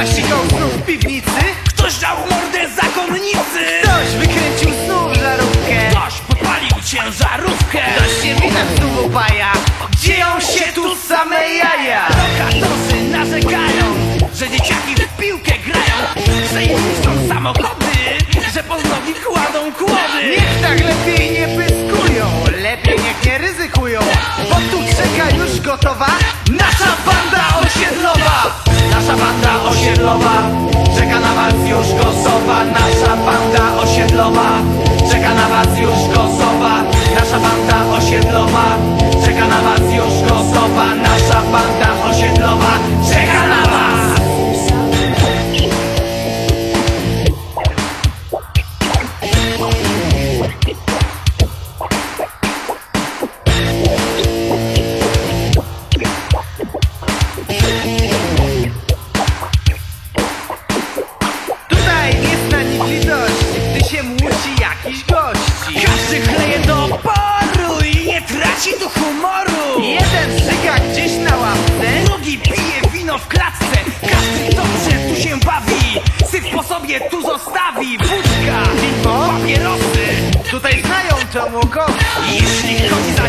nasikał znów w piwnicy? Ktoś dał mordę zakonnicy. Ktoś wykręcił znów żarówkę. Ktoś podpalił ciężarówkę. Ktoś się winem znów upaja. Dzieją się tu same jaja. Lokatorzy narzekają Że dzieciaki w piłkę grają. Że im niszczą samochody Że pod nogi kładą kłody. Niech tak lepiej nie pyskują Lepiej niech nie ryzykują. Bo tu czeka już gotowa Nasza banda jakiś gości. Każdy chleje do oporu I nie traci tu humoru. Jeden żyga gdzieś na ławce Drugi pije wino w klatce. Każdy dobrze tu się bawi Syf po sobie tu zostawi. Wódka, Piwo? papierosy. Tutaj znają to młokowski Jeśli chodzi za